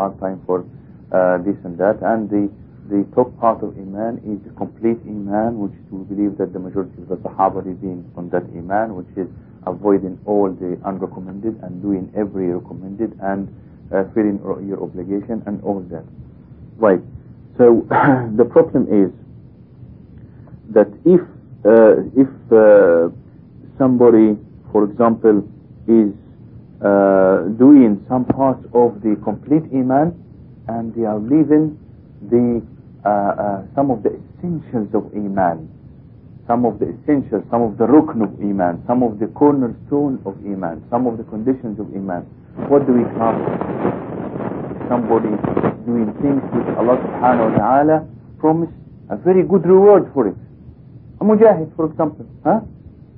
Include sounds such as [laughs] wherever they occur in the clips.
hard time for uh, this and that. And the the top part of Iman is the complete Iman, which we believe that the majority of the Sahaba being on that Iman, which is avoiding all the unrecommended and doing every recommended and uh, filling your obligation and all that. Right. So [coughs] the problem is that if uh, if uh, somebody, for example, is uh, doing some parts of the complete iman and they are leaving the uh, uh, some of the essentials of iman, some of the essentials, some of the rukn of iman, some of the cornerstone of iman, some of the conditions of iman. What do we class? Somebody doing things which Allah subhanahu wa ta'ala promised a very good reward for it. A mujahid, for example. Huh?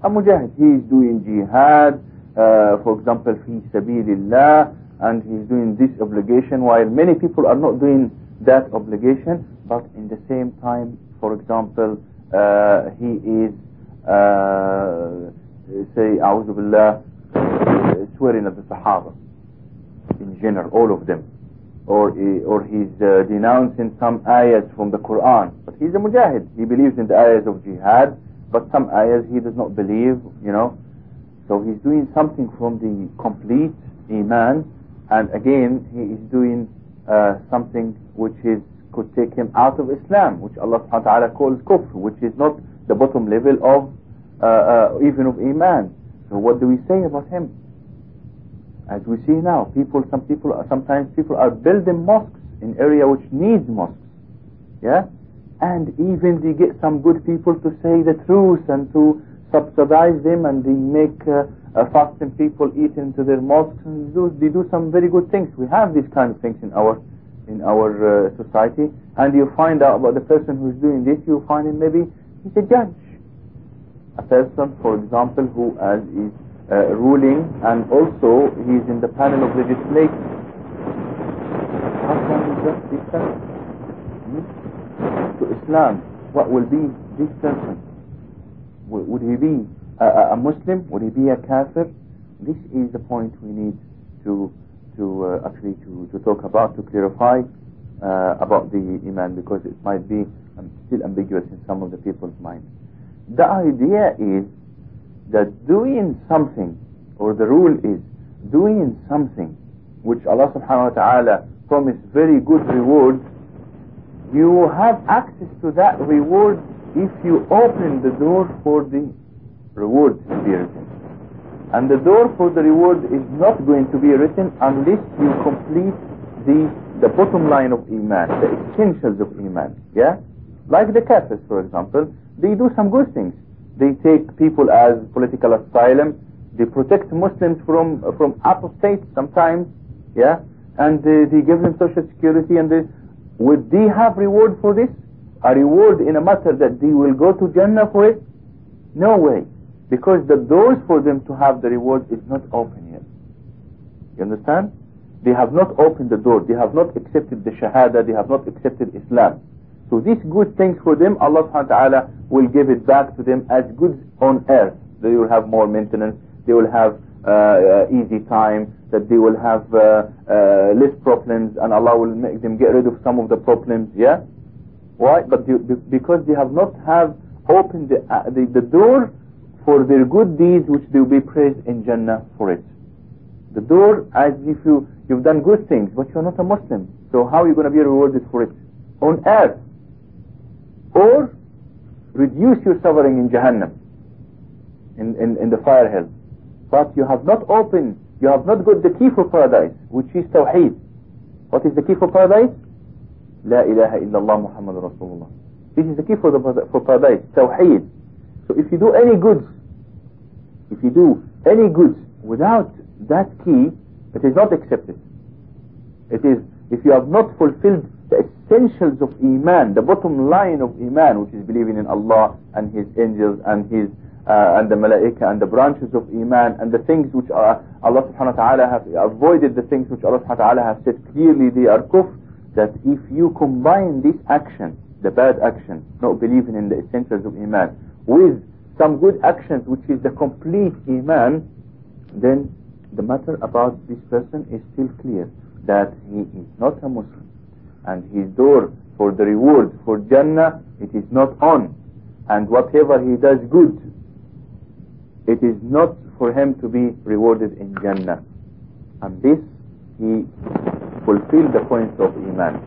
A mujahid. He is doing jihad, uh, for example, fi sabilillah, and he's doing this obligation while many people are not doing that obligation, but in the same time, for example, uh, he is, uh, say, swearing at the Sahaba, in general, all of them. Or, or he's uh, denouncing some ayahs from the Quran. But he's a mujahid. He believes in the ayahs of jihad, but some ayahs he does not believe, you know. So he's doing something from the complete iman, and again he is doing uh, something which is could take him out of Islam, which Allah subhanahu wa ta'ala calls kufr, which is not the bottom level of uh, uh, even of iman. So what do we say about him? As we see now, people, some people, sometimes people are building mosques in area which needs mosques, yeah, and even they get some good people to say the truth and to subsidize them, and they make uh, uh, fasting people eat into their mosques, and do, they do some very good things. We have these kind of things in our in our uh, society, and you find out about the person who's doing this, you find him maybe he's a judge, a person, for example, who as is uh, ruling, and also he's in the panel of legislators. How can we this person? Hmm? To Islam, what will be this person? Would he be a, a, Muslim? Would he be a kafir? This is the point we need to to uh, actually to, to talk about to clarify uh, about the iman because it might be um, still ambiguous in some of the people's minds. The idea is that doing something or the rule is doing something which Allah subhanahu wa ta'ala promised very good reward you have access to that reward if you open the door for the reward written and the door for the reward is not going to be written unless you complete the the bottom line of iman, the essentials of iman. Yeah, like the Kafirs, for example, they do some good things. They take people as political asylum. They protect Muslims from from apostates sometimes. Yeah, and they, they give them social security. And they, would they have reward for this? A reward in a matter that they will go to Jannah for it? No way because the doors for them to have the reward is not open yet. You understand? They have not opened the door. They have not accepted the Shahada. They have not accepted Islam. So these good things for them, Allah subhanahu wa ta'ala will give it back to them as goods on earth. They will have more maintenance. They will have uh, uh, easy time. That they will have uh, uh less problems, and Allah will make them get rid of some of the problems. Yeah. Why? But they, because they have not have opened the, uh, the, the door for their good deeds which they will be praised in Jannah for it. The door as if you, you've done good things, but you're not a Muslim. So how are you going to be rewarded for it? On earth. Or reduce your suffering in Jahannam, in, in, in the fire hell. But you have not opened, you have not got the key for paradise, which is Tawheed. What is the key for paradise? La ilaha illallah Muhammad Rasulullah. This is the key for, the, for paradise, Tawheed. So if you do any good, if you do any good without that key, it is not accepted. It is, if you have not fulfilled the essentials of Iman, the bottom line of Iman, which is believing in Allah and His angels and His uh, and the malaika and the branches of Iman and the things which are, Allah subhanahu wa ta'ala have avoided the things which Allah subhanahu wa ta'ala has said clearly they are kufr, that if you combine this action, the bad action, not believing in the essentials of Iman, with some good actions which is the complete iman then the matter about this person is still clear that he is not a Muslim. And his door for the reward for Jannah it is not on. And whatever he does good it is not for him to be rewarded in Jannah. And this he fulfilled the points of Iman.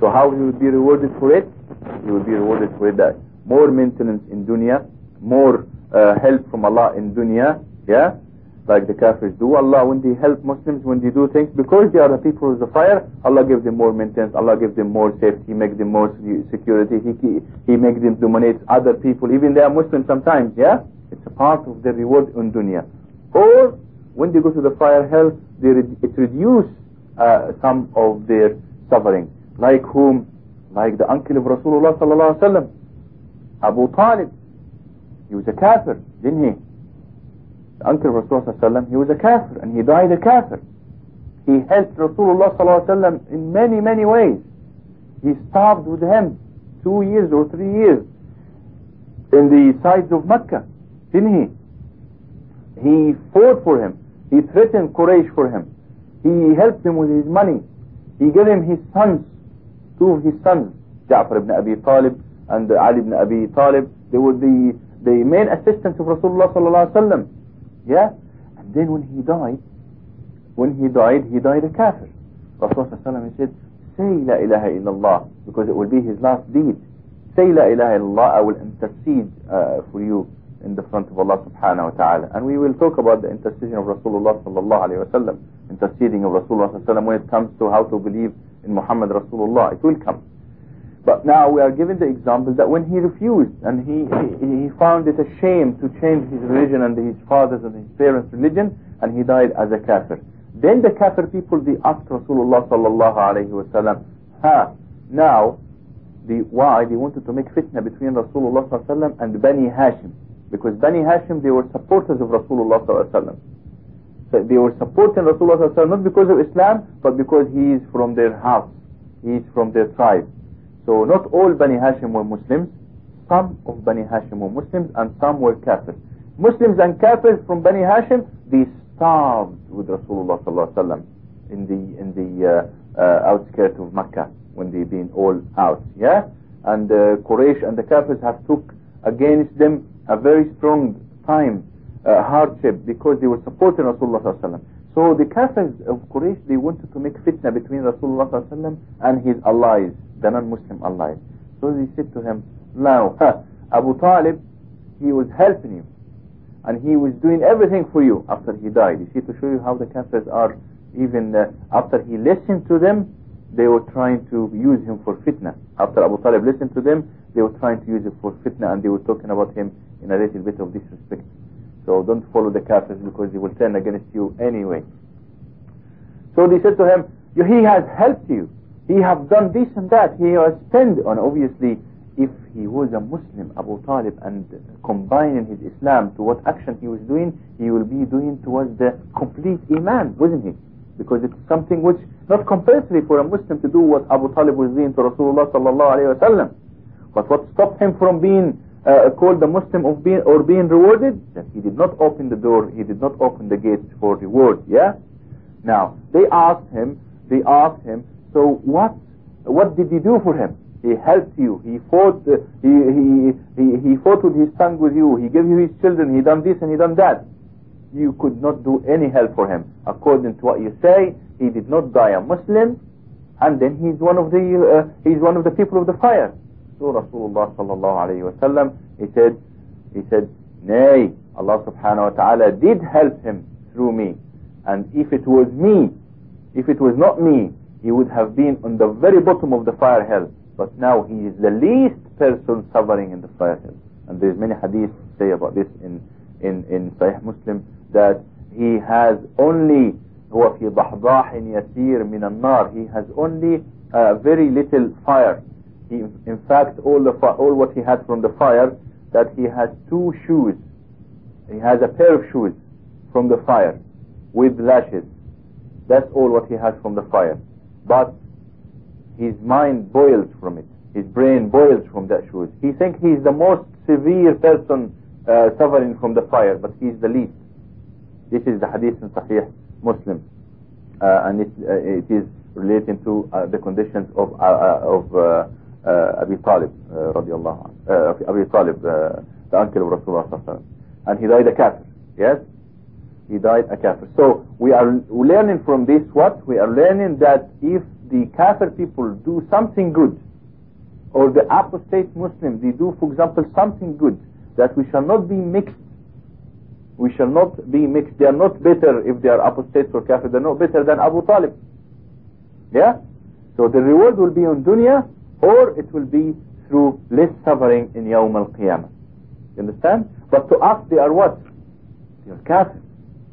So how he would be rewarded for it? He will be rewarded for that more maintenance in dunya more uh, help from Allah in dunya yeah? Like the kafirs do. Allah when they help Muslims when they do things because they are the people of the fire Allah gives them more maintenance Allah gives them more safety he makes them more security. He, he makes them dominate other people. Even they are Muslims sometimes yeah? It's a part of the reward in dunya. Or when they go to the fire hell they re it reduce uh, some of their suffering. Like whom? Like the uncle of Rasulullah sallallahu alaihi wasallam Abu Talib. He was a kafir didn't he? The uncle of Rasulullah sallallahu alaihi wasallam, he was a kafir and he died a kafir. He helped Rasulullah sallallahu alaihi wasallam in many many ways. He starved with him two years or three years in the sides of Mecca didn't he? He fought for him. He threatened Quraysh for him he helped him with his money he gave him his sons two of his sons, Ja'far ibn Abi Talib and Ali ibn Abi Talib, they were the, the main assistants of Rasulullah sallallahu alaihi wasallam. Yeah? And then when he died, when he died, he died a kafir. Rasulullah sallallahu said, say la ilaha illallah, because it will be his last deed. Say la ilaha illallah, I will intercede uh, for you in the front of Allah subhanahu wa ta'ala. And we will talk about the intercession of Rasulullah sallallahu alayhi wa sallam, interceding of Rasulullah sallallahu alayhi wa sallam when it comes to how to believe in Muhammad Rasulullah. It will come. But now we are given the example that when he refused and he, he, he found it a shame to change his religion and his father's and his parents' religion and he died as a kafir. Then the kafir people, they asked Rasulullah sallallahu alayhi wa sallam, ha, now, the, why? They wanted to make fitna between Rasulullah sallallahu alayhi wa sallam and Bani Hashim. Because Bani Hashim, they were supporters of Rasulullah sallam they were supporting Rasulullah not because of Islam, but because he is from their house. He is from their tribe. So not all Bani Hashim were Muslims. Some of Bani Hashim were Muslims and some were Kafirs. Muslims and Kafirs from Bani Hashim, they starved with Rasulullah in the in the uh, uh, outskirts of Mecca when they've been all out. Yeah, and uh, Quraysh and the Kafirs have took against them a very strong time uh, hardship because they were supporting Rasulullah sallallahu So the Kafirs of Quraysh, they wanted to make fitna between Rasulullah sallallahu and his allies, the non-Muslim allies. So they said to him, now, Abu Talib, he was helping you. And he was doing everything for you after he died. You see, to show you how the Kafirs are, even uh, after he listened to them, they were trying to use him for fitna. After Abu Talib listened to them, they were trying to use it for fitna and they were talking about him in a little bit of disrespect. So don't follow the kafirs because he will turn against you anyway. So they said to him, he has helped you. He have done this and that. He has spent on obviously if he was a Muslim, Abu Talib, and combining his Islam to what action he was doing, he will be doing towards the complete Iman, wasn't he? Because it's something which not compulsory for a Muslim to do what Abu Talib was doing to Rasulullah sallallahu alayhi wa sallam. But what stopped him from being uh, called the Muslim of being or being rewarded that he did not open the door he did not open the gates for reward yeah? Now they asked him they asked him so what what did he do for him? He helped you he fought uh, he, he he he fought with his tongue with you he gave you his children he done this and he done that. You could not do any help for him. According to what you say he did not die a Muslim and then he's one of the uh, he's one of the people of the fire so Rasulullah sallallahu alayhi wa sallam, he said, he said, nay, Allah subhanahu wa ta'ala did help him through me. And if it was me, if it was not me, he would have been on the very bottom of the fire hell. But now he is the least person suffering in the fire hell. And there's many hadiths say about this in, in, in Sahih Muslim that he has only هو في ضحضاح يسير من النار he has only a very little fire he, in fact, all, the all what he had from the fire, that he has two shoes. He has a pair of shoes from the fire with lashes. That's all what he has from the fire. But his mind boils from it. His brain boils from that shoes. He thinks he is the most severe person uh, suffering from the fire, but he is the least. This is the hadith in Sahih Muslim. uh, and it, uh, it is relating to uh, the conditions of uh, uh, of uh, Abi Talib uh, radiallahu anhu, uh, Abi Talib, uh, the uncle of Rasulullah and he died a kafir. Yes, he died a kafir. So we are learning from this what we are learning that if the kafir people do something good, or the apostate Muslims they do, for example, something good, that we shall not be mixed. We shall not be mixed. They are not better if they are apostates or kafir. They are not better than Abu Talib. Yeah? So the reward will be on dunya or it will be through less suffering in Yawm al-Qiyamah. You understand? But to us they are what? They are kafir.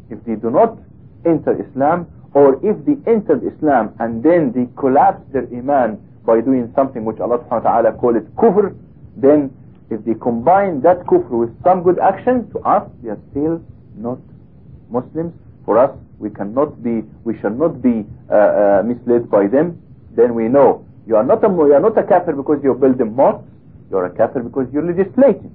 If they do not enter Islam or if they entered Islam and then they collapse their iman by doing something which Allah subhanahu wa ta'ala call it kufr, then if they combine that kufr with some good action, to us they are still not Muslims. For us, we cannot be, we shall not be uh, uh, misled by them. Then we know you are not a you are not a kafir because you build a mosque. You are a kafir because you're legislating.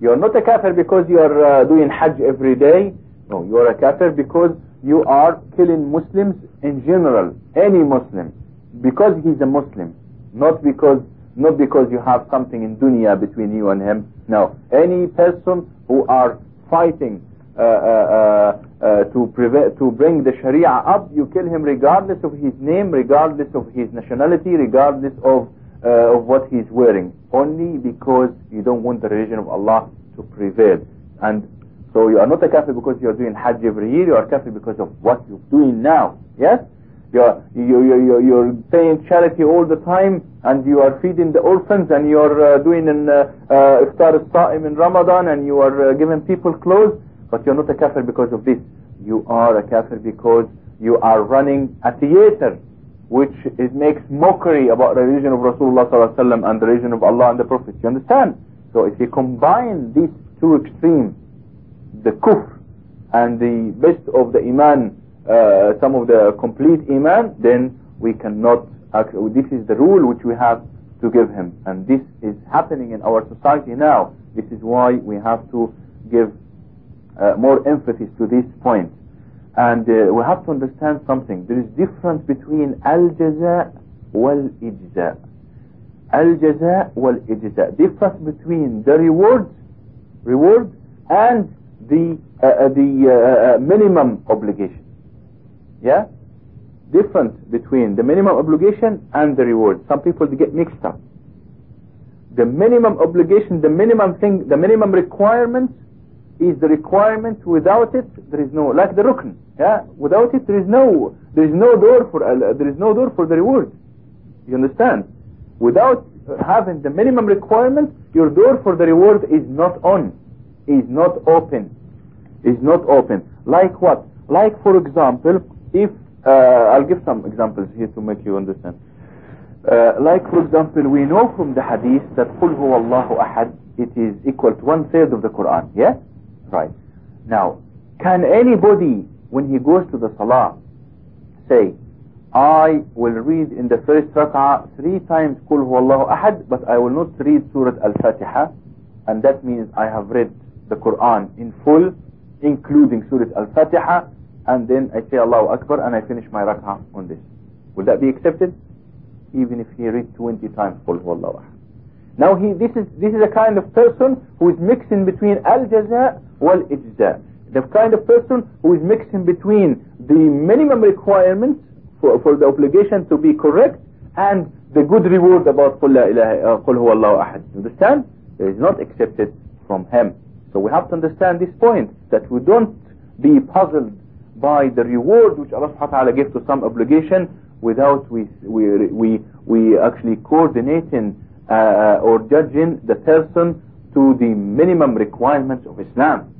You are not a kafir because you are uh, doing hajj every day. No, you are a kafir because you are killing Muslims in general, any Muslim, because he's a Muslim, not because not because you have something in dunya between you and him. No, any person who are fighting to prevent to bring the Sharia up, you kill him regardless of his name, regardless of his nationality, regardless of uh, of what he's wearing, only because you don't want the religion of Allah to prevail. And so you are not a kafir because you are doing Hajj every year. You are kafir because of what you're doing now. Yes. You're, you, you, you're paying charity all the time and you are feeding the orphans and you're uh, doing an uh, uh, iftar al-sa'im in Ramadan and you are uh, giving people clothes but you're not a kafir because of this you are a kafir because you are running a theater which it makes mockery about the religion of Rasulullah and the religion of Allah and the Prophet you understand so if you combine these two extremes the kufr and the best of the iman uh, some of the complete iman, then we cannot, this is the rule which we have to give him. And this is happening in our society now. This is why we have to give uh, more emphasis to this point. And uh, we have to understand something. There is difference between al-jaza wal-ijza. Al-jaza wal-ijza. Difference between the reward, reward and the, uh, uh the uh, minimum obligation. Yeah? Difference between the minimum obligation and the reward. Some people get mixed up. The minimum obligation, the minimum thing, the minimum requirement is the requirement. Without it, there is no, like the rukn. Yeah? Without it, there is no, there is no door for, uh, there is no door for the reward. You understand? Without having the minimum requirement, your door for the reward is not on, is not open, is not open. Like what? Like for example, if uh, I'll give some examples here to make you understand. Uh, like for example, we know from the hadith that قُلْ هُوَ اللَّهُ أَحَدٍ it is equal to one third of the Quran. Yes? Right. Now, can anybody, when he goes to the Salah, say, I will read in the first rak'ah three times Kul Huwallahu Ahad, but I will not read Surah Al-Fatiha, and that means I have read the Quran in full, including Surah Al-Fatiha, and then I say Allahu Akbar, and I finish my rak'ah on this. Will that be accepted? Even if he read 20 times Kul Huwallahu Ahad. Now he, this is this is a kind of person who is mixing between al-jaza wal-ijza. The kind of person who is mixing between the minimum requirements for, for the obligation to be correct and the good reward about Qul, la ilaha, uh, Qul Huwallahu Ahad. Understand? It is not accepted from him. So we have to understand this point, that we don't be puzzled by the reward which Allah subhanahu wa ta'ala gives to some obligation without we we we, we actually coordinating uh, uh, or judging the person to the minimum requirements of Islam.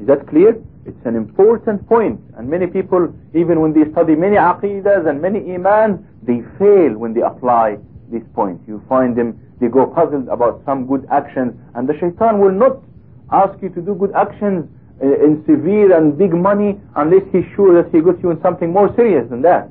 Is that clear? It's an important point. and many people even when they study many aqidas and many iman they fail when they apply this point. You find them they go puzzled about some good actions and the shaitan will not ask you to do good actions uh, in severe and big money unless he's sure that he got you in something more serious than that.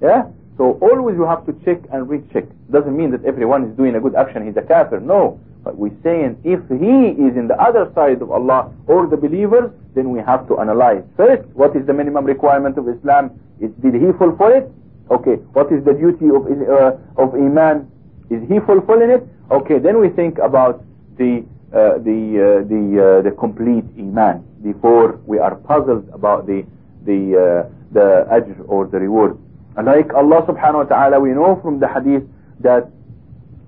Yeah? So always you have to check and recheck. Doesn't mean that everyone is doing a good action, he's a kafir. No. But we're saying if he is in the other side of Allah or the believers, then we have to analyze. First, what is the minimum requirement of Islam? Is, did he fulfill it? Okay. What is the duty of, uh, of Iman? Is he fulfilling it? Okay. Then we think about the uh, the uh, the uh, the complete iman before we are puzzled about the the uh, the ajr or the reward. Like Allah subhanahu wa ta'ala, we know from the hadith that,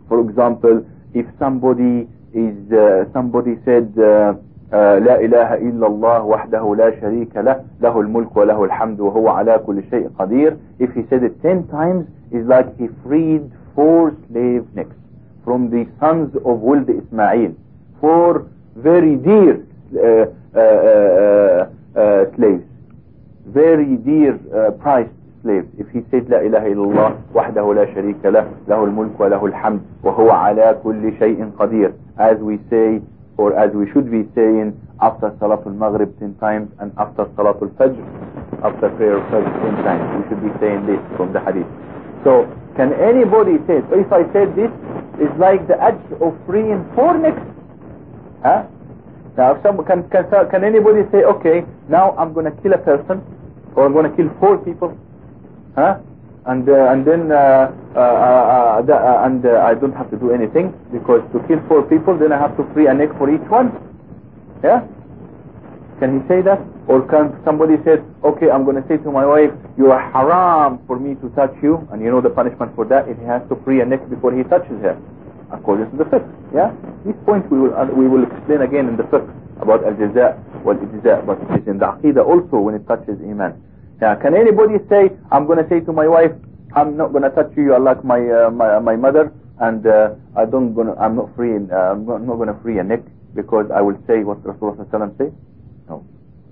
for example, if somebody is uh, somebody said uh, uh, لا إله إلا الله وحده لا شريك له له الملك وله الحمد وهو على كل شيء قدير if he said it ten times is like he freed four slave necks from the sons of Wild إسماعيل. four very dear uh, uh, uh, uh, uh slaves very dear priced slaves if he said لا إله إلا الله وحده لا شريك له له الملك وله الحمد وهو على كل شيء قدير as we say or as we should be saying after Salatul Maghrib 10 times and after Salatul Fajr after prayer of Fajr 10 times we should be saying this from the hadith so can anybody say if I said this it's like the ajr of freeing four necks huh? now if some, can, can, can anybody say okay now I'm going to kill a person or I'm going to kill four people huh? And uh, and then uh, uh, uh and uh, I don't have to do anything because to kill four people, then I have to free a neck for each one. Yeah. Can he say that? Or can somebody say, okay, I'm going to say to my wife, you are haram for me to touch you, and you know the punishment for that, he has to free a neck before he touches her, according to the fiqh. Yeah. This point we will we will explain again in the fiqh about al-jaza wal-ijza, but it is in the aqidah also when it touches iman. Yeah, can anybody say, I'm going to say to my wife, I'm not going to touch you, you are like my, uh, my, my mother, and uh, I don't gonna, I'm not free, uh, I'm not, going to free a neck because I will say what Rasulullah say? No,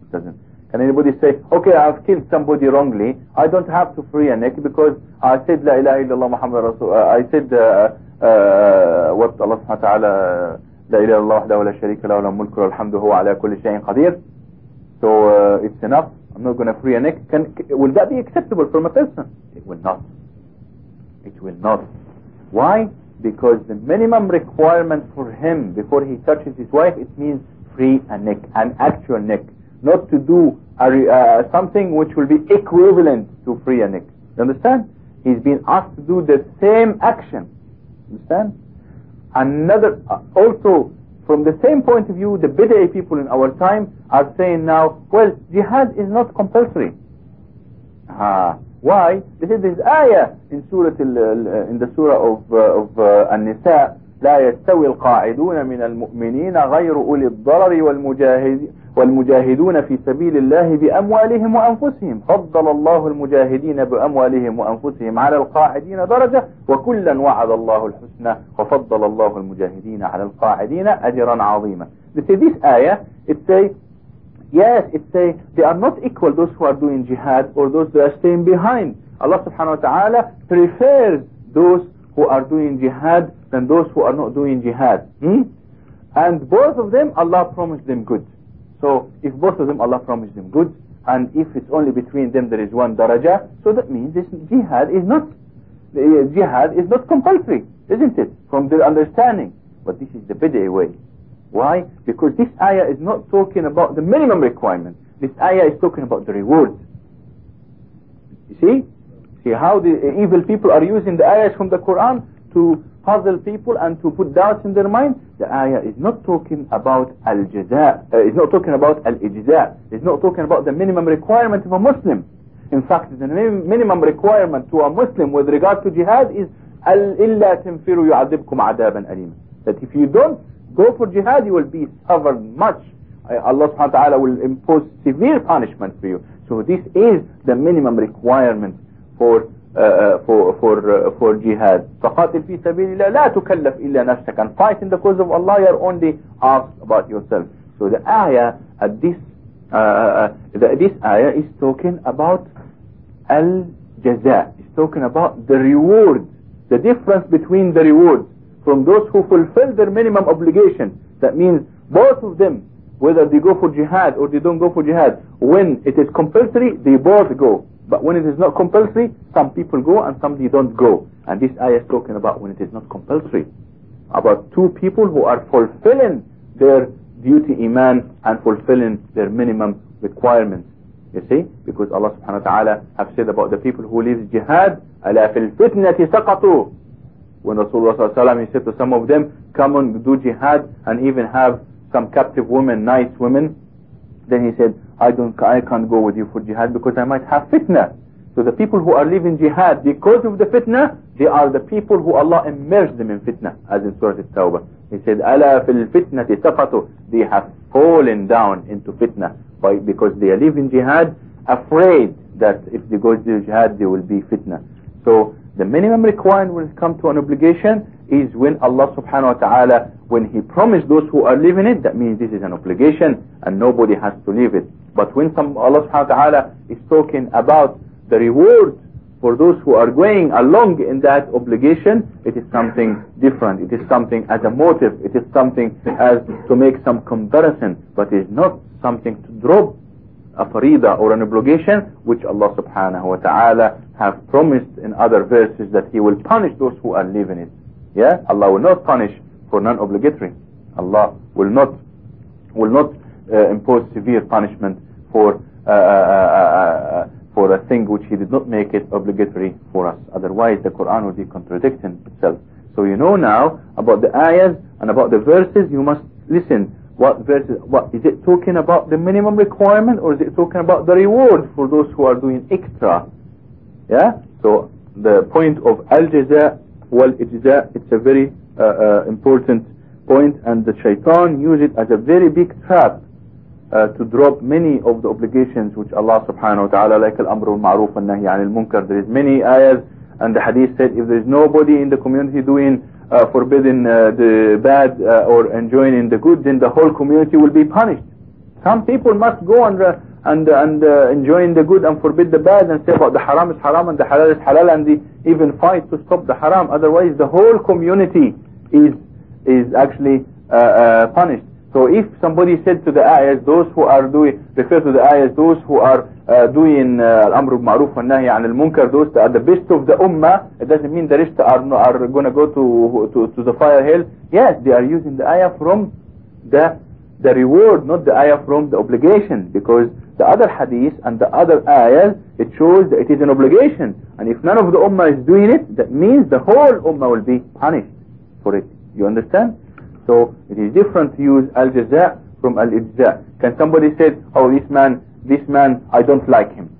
it doesn't. Can anybody say, okay, I've killed somebody wrongly, I don't have to free a neck because I said La ilaha illallah Muhammad Rasul, uh, I said uh, uh, what Allah subhanahu wa ta'ala, La ilaha illallah wahdahu la sharika lahu mulku wa alhamdu huwa ala kulli shay'in qadir. So uh, it's enough. I'm not going to free a neck. Can, will that be acceptable from a person? It will not. It will not. Why? Because the minimum requirement for him before he touches his wife, it means free a neck, an actual neck. Not to do a, uh, something which will be equivalent to free a neck. You understand? He's been asked to do the same action. Understand? Another, uh, also, from the same point of view, the bid'ah people in our time are saying now, well, jihad is not compulsory. Ah, why? This is this ayah in Surah in the Surah of uh, of uh, An-Nisa لا يستوي القاعدون من المؤمنين غير أولي الضرر والمجاهدين والمجاهدون في سبيل الله بأموالهم وأنفسهم فضل الله المجاهدين بأموالهم وأنفسهم على القاعدين درجة وكلا وعد الله الحسنى وفضل الله المجاهدين على القاعدين أجرا عظيما say this ayah, yes, it say, they are not equal those who are doing jihad or those who are staying behind. Allah subhanahu wa ta'ala prefers those who are doing jihad than those who are not doing jihad. Hmm? And both of them, Allah promised them good. So if both of them, Allah promised them good, and if it's only between them there is one daraja, so that means this jihad is not uh, jihad is not compulsory, isn't it? From their understanding. But this is the bid'ah way. Why? Because this ayah is not talking about the minimum requirement. This ayah is talking about the reward. You see? See how the evil people are using the ayahs from the Quran to puzzle people and to put doubts in their mind, the ayah is not talking about al-jaza, uh, it's not talking about al-ijza, it's not talking about the minimum requirement of a Muslim. In fact, the minimum requirement to a Muslim with regard to jihad is إِلَّا تَنْفِرُوا يُعَذِبْكُمْ عَذَابًا أَلِيمًا That if you don't go for jihad, you will be suffered much. Uh, Allah subhanahu wa ta'ala will impose severe punishment for you. So this is the minimum requirement for for for for jihad فقاتل في سبيل الله لا تكلف إلا نفسك and fight in the cause of Allah you're only asked about yourself so the ayah at this uh, the, this ayah is talking about al-jaza is talking about the reward the difference between the rewards from those who fulfill their minimum obligation that means both of them whether they go for jihad or they don't go for jihad when it is compulsory they both go but when it is not compulsory, some people go and some they don't go. And this ayah is talking about when it is not compulsory. about two people who are fulfilling their duty iman and fulfilling their minimum requirements. You see? Because Allah subhanahu wa ta'ala have said about the people who leave jihad, أَلَا فِي الْفِتْنَةِ سَقَطُوا When Rasulullah sallallahu alayhi wa he said to some of them, come and do jihad and even have some captive women, nice women, then he said, I don't, I can't go with you for jihad because I might have fitna. So the people who are leaving jihad because of the fitna, they are the people who Allah immersed them in fitna, as in Surah At-Tawbah. He said, أَلَا فِي الْفِتْنَةِ سَقَطُوا They have fallen down into fitna by, because they are leaving jihad afraid that if they go to jihad, they will be fitna. So the minimum requirement when it comes to an obligation is when Allah subhanahu wa ta'ala, when He promised those who are living it, that means this is an obligation and nobody has to leave it. But when some Allah subhanahu wa ta'ala is talking about the reward for those who are going along in that obligation, it is something different. It is something as a motive. It is something as to make some comparison. But it is not something to drop a farida or an obligation which Allah subhanahu wa ta'ala have promised in other verses that He will punish those who are leaving it. Yeah, Allah will not punish for non-obligatory. Allah will not will not uh, impose severe punishment for uh, uh, uh, uh for a thing which He did not make it obligatory for us. Otherwise, the Quran would be contradicting itself. So you know now about the ayahs and about the verses. You must listen. What verses? What is it talking about? The minimum requirement, or is it talking about the reward for those who are doing extra? Yeah. So the point of al-jaza wal-ijza it's a very uh, uh, important point and the shaitan use it as a very big trap uh, to drop many of the obligations which Allah subhanahu wa ta'ala like al-amr al-ma'ruf and nahi anil munkar. There is many ayahs and the hadith said if there is nobody in the community doing uh, forbidding uh, the bad uh, or enjoining the good then the whole community will be punished. Some people must go and and and uh, enjoying the good and forbid the bad and say about the haram is haram and the halal is halal and they even fight to stop the haram. Otherwise the whole community is is actually uh, uh, punished. So if somebody said to the ayahs those who are doing refer to the ayahs those who are uh, doing uh, al-amr bil-ma'ruf wa nahy al munkar those that are the best of the ummah it doesn't mean the rest are are going to go to to to the fire hell. Yes they are using the ayah from the the reward not the ayah from the obligation because the other hadith and the other ayahs, it shows that it is an obligation. And if none of the ummah is doing it, that means the whole ummah will be punished for it. You understand? So it is different to use al-jaza from al-ijza. Can somebody say, oh this man, this man, I don't like him.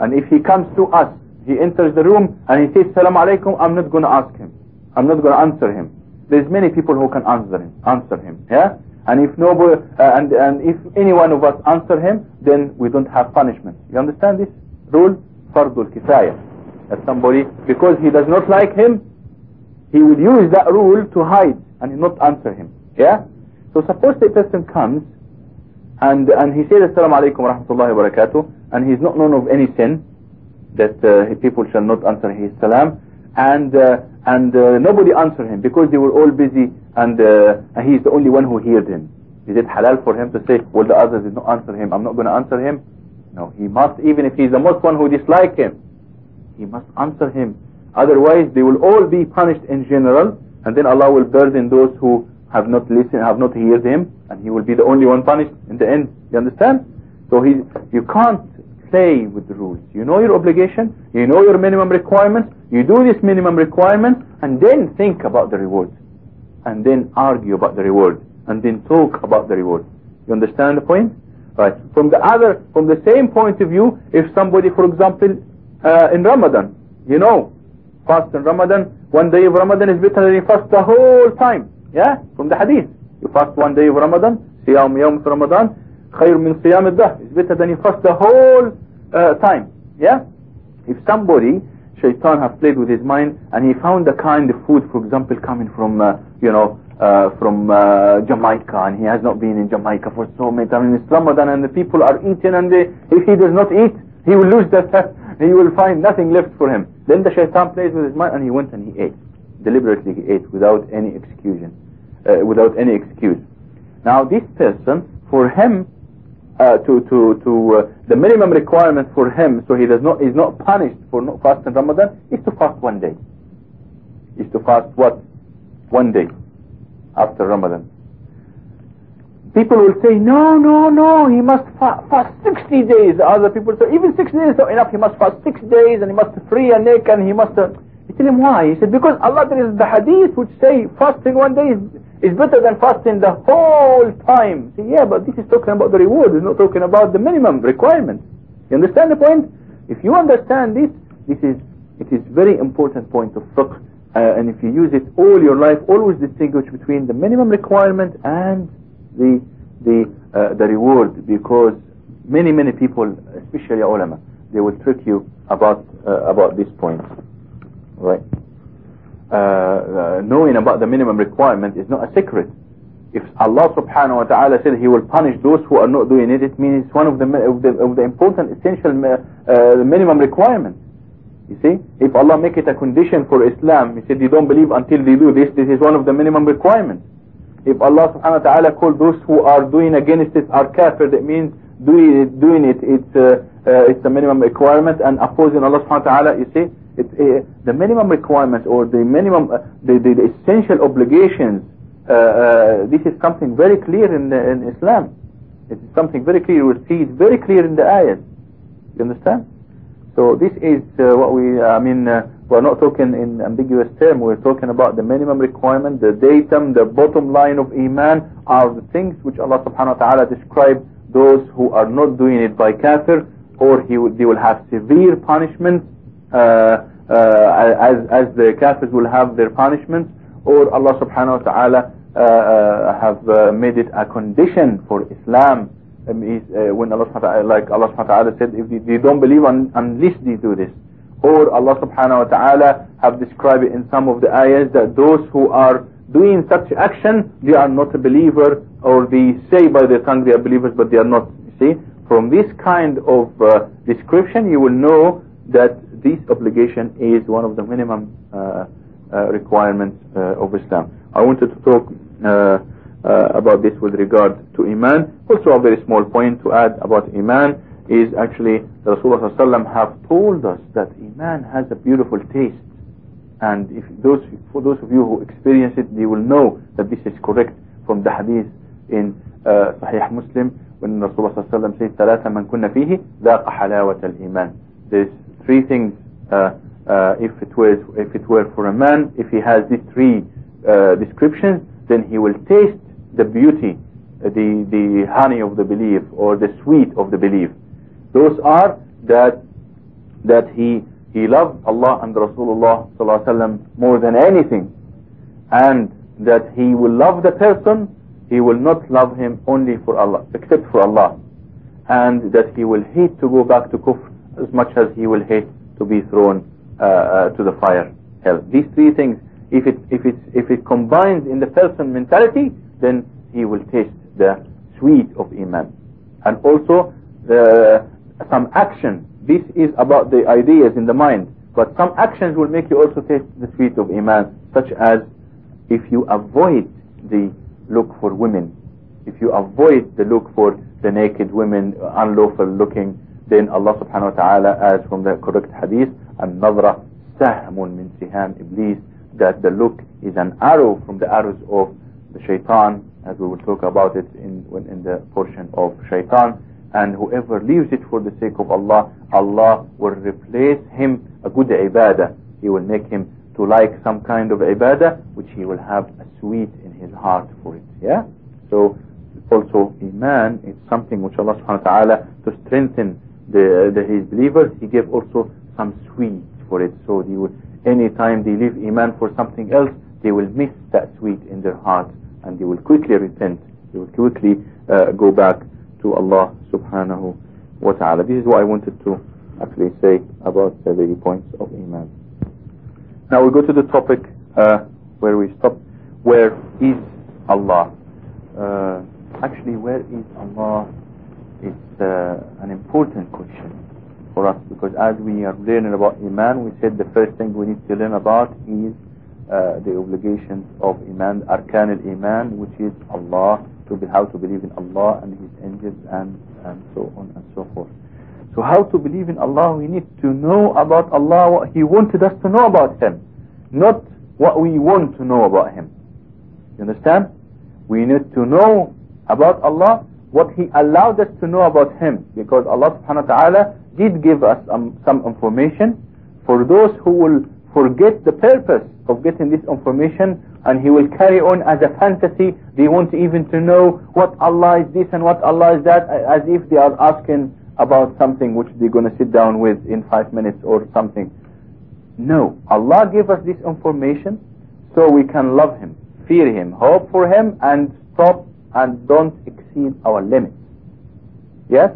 And if he comes to us, he enters the room and he says, salam alaikum, I'm not going to ask him. I'm not going to answer him. There's many people who can answer him. Answer him. Yeah? And if nobody, uh, and, and if any one of us answer him, then we don't have punishment. You understand this rule? Fardul kifaya. That somebody, because he does not like him, he will use that rule to hide and not answer him. Yeah? So suppose the person comes and and he says assalamu alaikum rahmatullahi wa barakatuh and he's not known of any sin that uh, people shall not answer his salam and uh, and uh, nobody answered him because they were all busy and, uh, and he's the only one who heard him. Is it halal for him to say, well the others did not answer him, I'm not going to answer him? No, he must, even if he's the most one who dislike him, he must answer him. Otherwise they will all be punished in general and then Allah will burden those who have not listened, have not heard him and he will be the only one punished in the end. You understand? So he, you can't play with the rules. You know your obligation, you know your minimum requirements, you do this minimum requirement and then think about the reward. And then argue about the reward. And then talk about the reward. You understand the point? Right. From the other, from the same point of view, if somebody, for example, uh, in Ramadan, you know, fast in Ramadan, one day of Ramadan is better than you fast the whole time. Yeah? From the hadith. You fast one day of Ramadan, siyam yawm Ramadan, خير من صيام الدهر. It's better than you fast the whole uh, time. Yeah? If somebody shaitan has played with his mind and he found a kind of food, for example, coming from, uh, you know, uh, from uh, Jamaica and he has not been in Jamaica for so many times. It's Ramadan and the people are eating and they, if he does not eat, he will lose that, [laughs] he will find nothing left for him. Then the shaitan plays with his mind and he went and he ate. Deliberately he ate without any excuse, uh, without any excuse. Now this person, for him, uh, to to to uh, the minimum requirement for him, so he does not is not punished for not fasting Ramadan, is to fast one day. Is to fast what one day after Ramadan. People will say, no, no, no, he must fa fast 60 days. Other people say, even 6 days is not enough. He must fast 6 days and he must free a neck and he must... Uh, you tell him why. He said, because Allah, there is the hadith which say fasting one day is, is better than fasting the whole time. Say, yeah, but this is talking about the reward. It's not talking about the minimum requirement. You understand the point? If you understand this, this is, it is very important point of fiqh. Uh, and if you use it all your life, always distinguish between the minimum requirement and the the uh, the reward because many many people especially ulama they will trick you about uh, about this point right uh, uh, knowing about the minimum requirement is not a secret. If Allah subhanahu wa ta'ala said he will punish those who are not doing it it means it's one of the of the, of the important essential uh, minimum requirement. You see? If Allah make it a condition for Islam he said you don't believe until they do this this is one of the minimum requirements if Allah subhanahu wa ta'ala call those who are doing against it are kafir, that means doing it, doing it it's, uh, uh, it's the minimum requirement and opposing Allah subhanahu wa ta'ala, you see, it's, uh, the minimum requirement or the minimum, uh, the, the, the, essential obligations, uh, uh, this is something very clear in, in Islam. It is something very clear, will see it very clear in the ayat. You understand? So this is what we, I mean, we're not talking in ambiguous term. We're talking about the minimum requirement, the datum, the bottom line of Iman are the things which Allah subhanahu wa ta'ala described those who are not doing it by kafir or he they will have severe punishments uh, uh, as, as the kafirs will have their punishments or Allah subhanahu wa ta'ala uh, uh have uh, made it a condition for Islam um, uh, when Allah subhanahu wa ta'ala, like Allah subhanahu wa ta'ala said if they, they don't believe un, unless they do this or Allah subhanahu wa ta'ala have described in some of the ayahs that those who are doing such action, they are not a believer, or they say by their tongue they are believers, but they are not. See, from this kind of uh, description, you will know that this obligation is one of the minimum uh, uh, requirements uh, of Islam. I wanted to talk uh, uh, about this with regard to Iman. Also a very small point to add about Iman is actually Rasulullah ﷺ have told us that Iman has a beautiful taste. And if those, for those of you who experience it, they will know that this is correct from the hadith in uh, Sahih Muslim when Rasulullah ﷺ says, ثلاثة من كنا فيه ذاق حلاوة الإيمان. There's three things. Uh, uh, if it were if it were for a man, if he has these three uh, descriptions, then he will taste the beauty, the the honey of the belief or the sweet of the belief. Those are that that he he loved Allah and Rasulullah more than anything and that he will love the person he will not love him only for Allah except for Allah and that he will hate to go back to kufr as much as he will hate to be thrown uh, uh, to the fire hell these three things if it if it if it combines in the person mentality then he will taste the sweet of iman and also the some action. This is about the ideas in the mind. But some actions will make you also taste the sweet of Iman, such as if you avoid the look for women, if you avoid the look for the naked women, unlawful looking, then Allah subhanahu wa ta'ala as from the correct hadith, النظرة سهم من سهام Iblis, that the look is an arrow from the arrows of the shaitan, as we will talk about it in, in the portion of shaitan and whoever leaves it for the sake of Allah, Allah will replace him a good ibadah. He will make him to like some kind of ibadah which he will have a sweet in his heart for it. Yeah? So also Iman is something which Allah subhanahu wa ta'ala to strengthen the, the his believers, he gave also some sweet for it. So they will, anytime they leave Iman for something else, they will miss that sweet in their heart and they will quickly repent. They will quickly uh, go back to Allah subhanahu wa ta'ala. This is what I wanted to actually say about the points of Iman. Now we go to the topic uh, where we stop. Where is Allah? Uh, actually, where is Allah? It's uh, an important question for us because as we are learning about Iman, we said the first thing we need to learn about is uh, the obligations of Iman, Arkan al-Iman, which is Allah to be how to believe in Allah and His angels and, and so on and so forth. So how to believe in Allah? We need to know about Allah what He wanted us to know about Him, not what we want to know about Him. You understand? We need to know about Allah what He allowed us to know about Him because Allah subhanahu wa ta'ala did give us um, some information for those who will forget the purpose of getting this information and he will carry on as a fantasy. They want even to know what Allah is this and what Allah is that as if they are asking about something which they're going to sit down with in five minutes or something. No. Allah gave us this information so we can love him fear him hope for him and stop and don't exceed our limits yes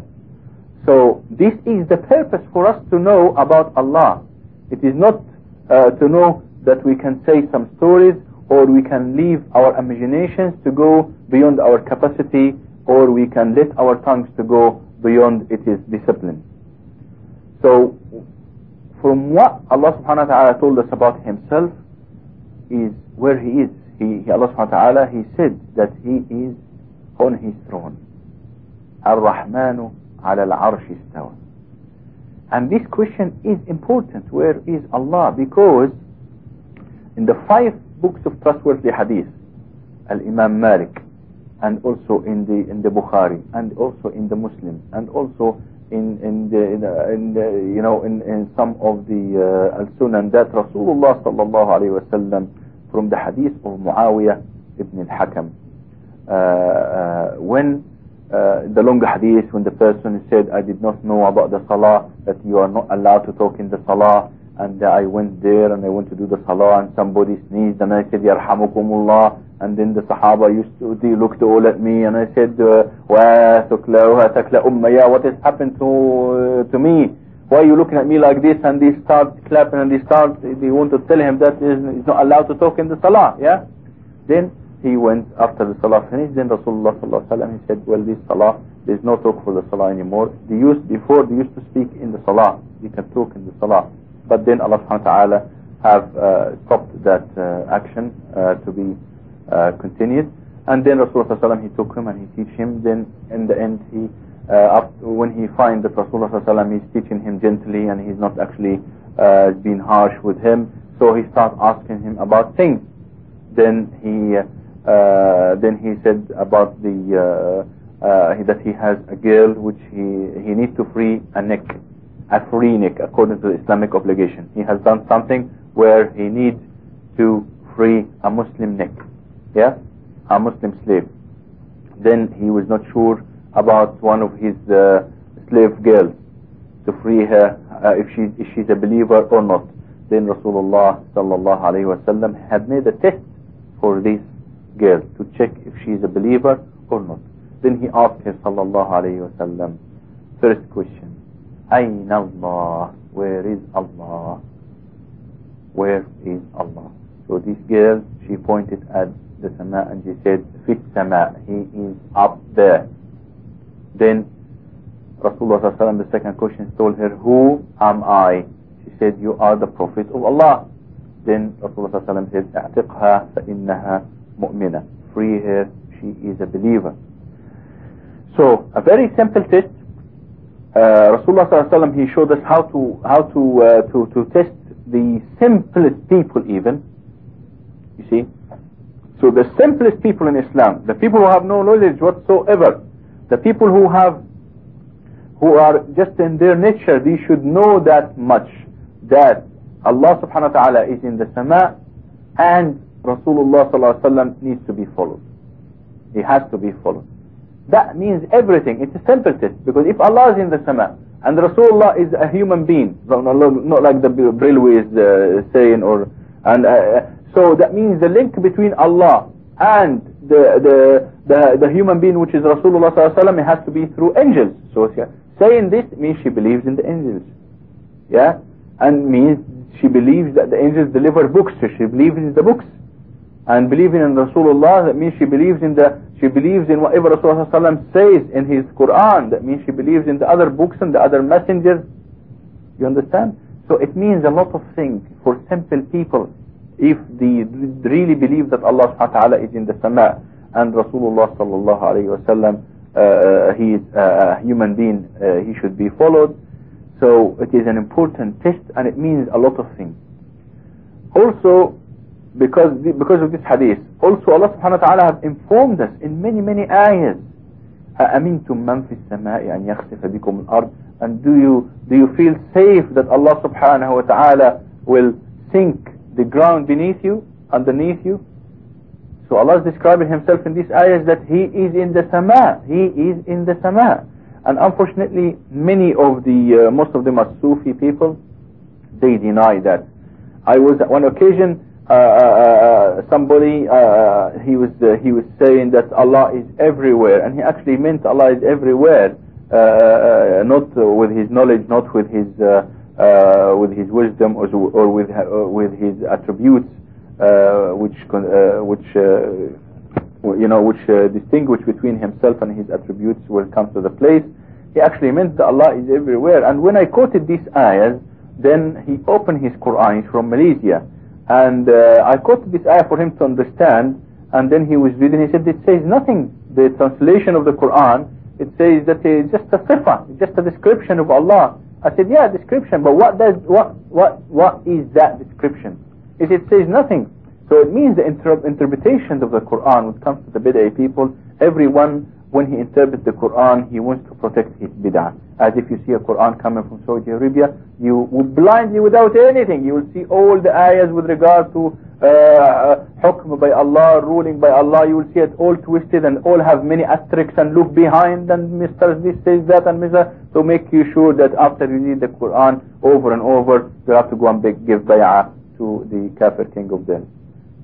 so this is the purpose for us to know about Allah it is not uh, to know that we can say some stories or we can leave our imaginations to go beyond our capacity or we can let our tongues to go beyond its discipline. So from what Allah subhanahu wa ta'ala told us about himself is where he is. He, Allah subhanahu wa ta'ala, he said that he is on his throne. Ar-Rahmanu ala al-arsh istawa. And this question is important. Where is Allah? Because in the five books of trustworthy hadith, Al-Imam Malik, and also in the in the Bukhari, and also in the Muslim, and also in in the, in, the, in the you know in, in some of the uh, al-Sunan that Rasulullah sallallahu alaihi wasallam from the hadith of Muawiyah ibn al-Hakam when uh, the longer hadith when the person said I did not know about the salah that you are not allowed to talk in the salah and I went there and I went to do the salah and somebody sneezed and I said yarhamukumullah and then the sahaba used to they looked all at me and I said wa tukla takla umma what has happened to uh, to me? Why are you looking at me like this? And they start clapping and they start they want to tell him that he's not allowed to talk in the salah yeah? Then he went after the salah finished then Rasulullah sallallahu alaihi wasallam he said well this salah there's no talk for the salah anymore. They used before they used to speak in the salah. You can talk in the salah. But then Allah subhanahu wa ta'ala have uh, stopped that uh, action uh, to be uh, continued. And then Rasulullah sallallahu he took him and he teach him. Then in the end he uh, when he find that Rasulullah sallallahu is teaching him gently and he's not actually uh, being harsh with him so he starts asking him about things. Then he then he said about the uh, uh, that he has a girl which he he needs to free a neck, a free neck according to the Islamic obligation. He has done something where he needs to free a Muslim neck, yeah, a Muslim slave. Then he was not sure about one of his uh, slave girls to free her uh, if she if she's a believer or not. Then Rasulullah sallallahu alaihi wasallam had made a test for this girl to check if she is a believer or not. Then he asked her sallallahu alayhi wa sallam, first question, Ayn Allah? Where is Allah? Where is Allah? So this girl, she pointed at the sama and she said, Fit sama, he is up there. Then Rasulullah sallallahu the second question told her, Who am I? She said, You are the Prophet of Allah. Then Rasulullah sallallahu said, اعتقها فإنها mu'mina. Free her, she is a believer. So, a very simple test. Uh, Rasulullah sallallahu he showed us how to how to uh, to to test the simplest people even. You see, so the simplest people in Islam, the people who have no knowledge whatsoever, the people who have who are just in their nature, they should know that much that Allah subhanahu wa ta'ala is in the sama and Rasulullah needs to be followed. He has to be followed. That means everything. It's a simple test because if Allah is in the sama and Rasulullah is a human being, not, like the Barelwi is uh, saying, or and uh, so that means the link between Allah and the the the, the human being which is Rasulullah sallallahu has to be through angels. So saying this means she believes in the angels, yeah, and means she believes that the angels deliver books. So she believes in the books and believing in Rasulullah, that means she believes in the she believes in whatever Rasulullah says in his Quran. That means she believes in the other books and the other messengers. You understand? So it means a lot of things for simple people if they really believe that Allah subhanahu is in the sama and Rasulullah sallallahu alayhi wa sallam uh, he is a human being, uh, he should be followed. So it is an important test and it means a lot of things. Also, because because of this hadith. Also Allah subhanahu wa ta'ala have informed us in many many ayahs. أأمنتم من في السماء أن يخسف بكم الأرض and do you do you feel safe that Allah subhanahu wa ta'ala will sink the ground beneath you underneath you so Allah is describing himself in these ayahs that he is in the sama he is in the sama and unfortunately many of the uh, most of them are Sufi people they deny that I was at one occasion uh, uh, uh somebody uh, uh he was uh, he was saying that Allah is everywhere and he actually meant Allah is everywhere uh, not with his knowledge not with his with his wisdom or, or with with his attributes which which you know which distinguish between himself and his attributes will come to the place. He actually meant that Allah is everywhere. And when I quoted these ayahs then he opened his Quran he's from Malaysia and uh, I quoted this ayah for him to understand, and then he was reading, he said, it says nothing. The translation of the Quran, it says that it's just a sifa, just a description of Allah. I said, yeah, description, but what does, what, what, what is that description? It, it says nothing. So it means the inter interpretations of the Quran, when it comes to the Bid'ah people, everyone when he interprets the Quran, he wants to protect his bid'ah. As if you see a Quran coming from Saudi Arabia, you will blindly without anything, you will see all the ayahs with regard to uh, hukm by Allah, ruling by Allah, you will see it all twisted and all have many asterisks and look behind and Mr. this says that and Mr. to make you sure that after you read the Quran over and over, you have to go and give bay'ah to the kafir king of them.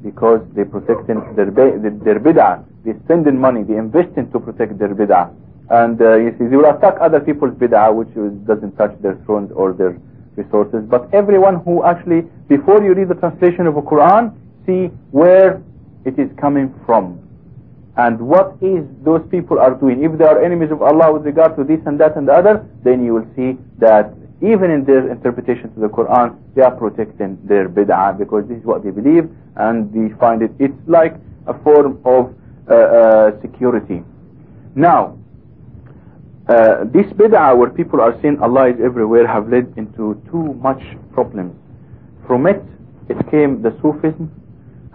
Because they protecting their, their bid'ah they spend in money, they invest in to protect their bid'ah. And uh, you see, they will attack other people's bid'ah, which doesn't touch their thrones or their resources. But everyone who actually, before you read the translation of a Quran, see where it is coming from. And what is those people are doing. If they are enemies of Allah with regard to this and that and the other, then you will see that even in their interpretation to the Quran, they are protecting their bid'ah because this is what they believe and they find it, it's like a form of uh, uh, security. Now, uh, this bid'ah where people are saying Allah is everywhere have led into too much problems. From it, it came the Sufism,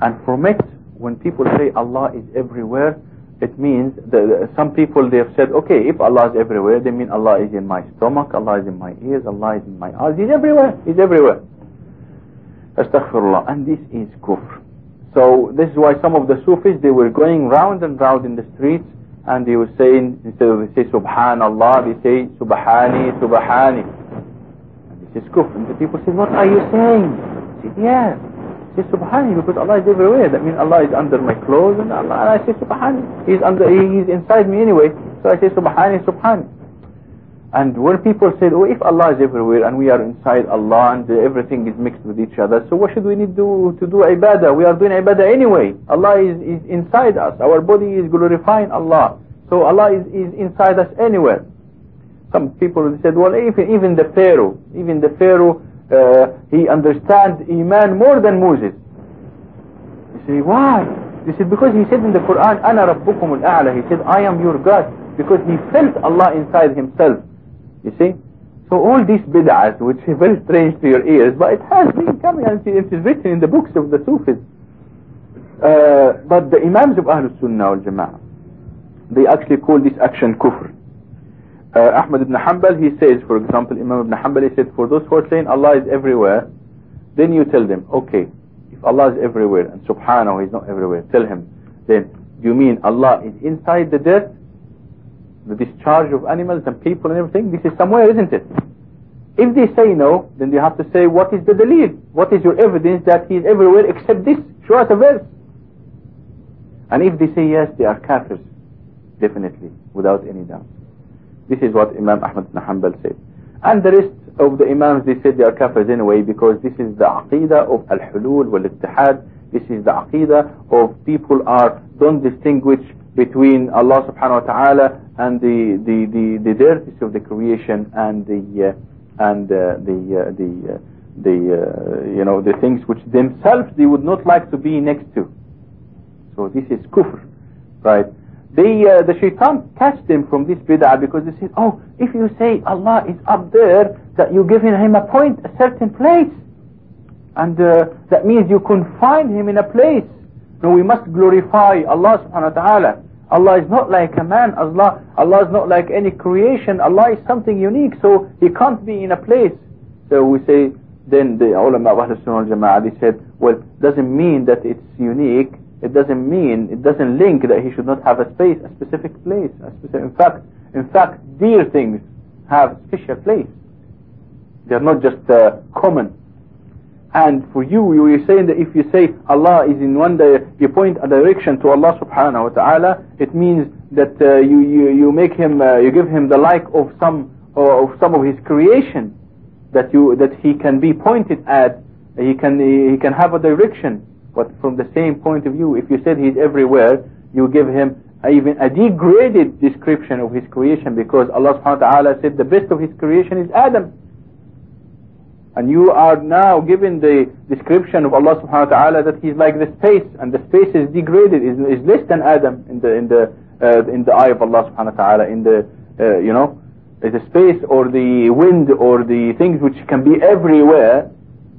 and from it, when people say Allah is everywhere, it means that some people they have said, okay, if Allah is everywhere, they mean Allah is in my stomach, Allah is in my ears, Allah is in my eyes, He's everywhere, He's everywhere. Astaghfirullah. And this is kufr. So this is why some of the Sufis, they were going round and round in the streets and he was saying, instead of they say Subhanallah, they say Subhani, Subhani. And this is kufr. And the people say, what are you saying? I said, yeah. Say Subhani because Allah is everywhere. That means Allah is under my clothes and Allah, and I say Subhani. He's under, he's inside me anyway. So I say Subhani, Subhani. And when people say, oh, if Allah is everywhere and we are inside Allah and everything is mixed with each other, so what should we need to, to do ibadah? We are doing ibadah anyway. Allah is, is inside us. Our body is glorifying Allah. So Allah is, is inside us anywhere. Some people said, well, even, even the Pharaoh, even the Pharaoh, uh, he understands Iman more than Moses. You say, why? He said, because he said in the Quran, أَنَا رَبُّكُمُ الْأَعْلَى He said, I am your God. Because he felt Allah inside himself. You see? So all these bid'ahs, which are very strange to your ears, but it has been coming and it is written in the books of the Sufis. Uh, but the Imams of Ahlul Sunnah wal Jama'ah, they actually call this action kufr. Uh, Ahmad ibn Hanbal, he says, for example, Imam ibn Hanbal, he said, for those who are saying Allah is everywhere, then you tell them, okay, if Allah is everywhere and subhanahu, He's not everywhere, tell him, then, do you mean Allah is inside the dirt the discharge of animals and people and everything, this is somewhere, isn't it? If they say no, then they have to say, what is the delil? What is your evidence that he is everywhere except this? Show us a verse. And if they say yes, they are kafirs. Definitely, without any doubt. This is what Imam Ahmad ibn Hanbal said. And the rest of the Imams, they said they are kafirs anyway because this is the aqidah of al-hulul wal-ittihad. This is the aqidah of people are, don't distinguish between Allah subhanahu wa ta'ala and the the the, the dirtiness of the creation and the uh, and uh, the uh, the uh, the uh, you know the things which themselves they would not like to be next to. So this is kufr, right? The uh, the shaitan catch them from this bid'ah because they say, oh, if you say Allah is up there, that you're giving him a point, a certain place. And that means you confine him in a place. No, we must glorify Allah subhanahu wa ta'ala. Allah is not like a man. Allah, Allah is not like any creation. Allah is something unique. So he can't be in a place. So we say, then the ulama of Sunnah al-Jama'ah, they said, well, doesn't mean that it's unique. It doesn't mean, it doesn't link that he should not have a space, a specific place. A specific, in fact, in fact, dear things have special place. They're not just uh, common. And for you, you are saying that if you say Allah is in one day, you point a direction to Allah subhanahu wa ta'ala, it means that uh, you, you, you make him, uh, you give him the like of some, uh, of some of his creation, that you, that he can be pointed at, he can, he can have a direction. But from the same point of view, if you said he's everywhere, you give him even a degraded description of his creation because Allah subhanahu wa ta'ala said the best of his creation is Adam. And you are now given the description of Allah subhanahu wa ta'ala that he's like the space and the space is degraded, is, is less than Adam in the in the uh, in the eye of Allah subhanahu wa ta'ala in the uh, you know the space or the wind or the things which can be everywhere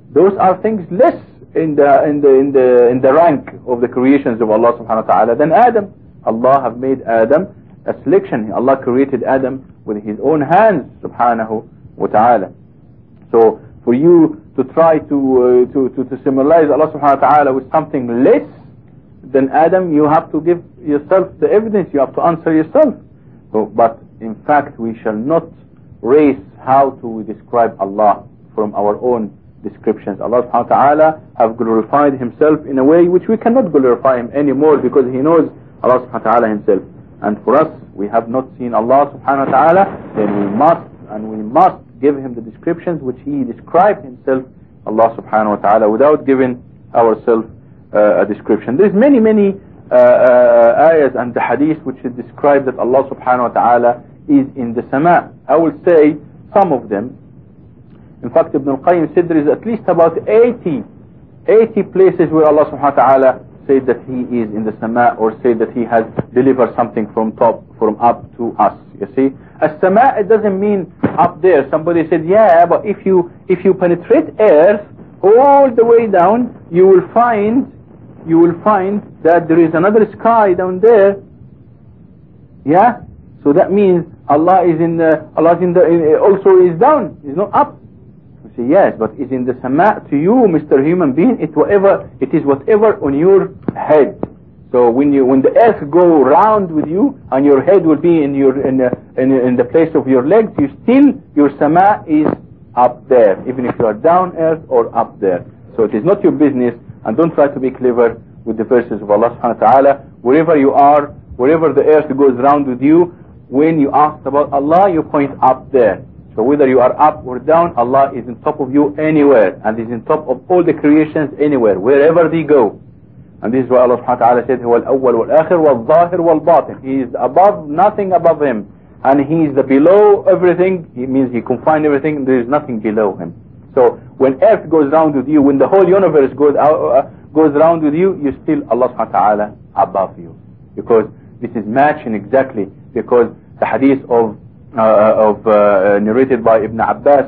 those are things less in the in the in the in the rank of the creations of Allah subhanahu wa ta'ala than Adam. Allah have made Adam a selection. Allah created Adam with his own hands subhanahu wa ta'ala. So for you to try to, uh, to, to, to symbolize Allah subhanahu wa ta'ala with something less than Adam, you have to give yourself the evidence, you have to answer yourself. So, but in fact, we shall not race how to describe Allah from our own descriptions. Allah subhanahu wa ta'ala have glorified himself in a way which we cannot glorify him anymore because he knows Allah subhanahu wa ta'ala himself. And for us, we have not seen Allah subhanahu wa ta'ala, then we must and we must give him the descriptions which he described himself, Allah subhanahu wa ta'ala, without giving ourselves uh, a description. There's many, many uh, uh, ayahs and the hadith which describe that Allah subhanahu wa ta'ala is in the sama. I will say some of them. In fact, Ibn al-Qayyim said there is at least about 80, 80 places where Allah subhanahu wa ta'ala said that he is in the sama or said that he has delivered something from top, from up to us. You see? As-sama, it doesn't mean up there. Somebody said, yeah, but if you, if you penetrate earth all the way down, you will find, you will find that there is another sky down there. Yeah? So that means Allah is in the, Allah is in the, also is down, is not up. You say, yes, but is in the sama to you, Mr. Human Being, it whatever, it is whatever on your head. So when you when the earth go round with you and your head will be in your in the, in, in the place of your legs, you still your sama is up there, even if you are down earth or up there. So it is not your business, and don't try to be clever with the verses of Allah Subhanahu wa Taala. Wherever you are, wherever the earth goes round with you, when you ask about Allah, you point up there. So whether you are up or down, Allah is on top of you anywhere, and is on top of all the creations anywhere, wherever they go. And this is why Allah subhanahu wa ta'ala said, هو الأول والآخر والظاهر والباطن. He is above, nothing above him. And he is the below everything. He means he confined everything. There is nothing below him. So when earth goes round with you, when the whole universe goes out, uh, goes round with you, you still Allah subhanahu wa ta'ala above you. Because this is matching exactly. Because the hadith of, uh, of uh, narrated by Ibn Abbas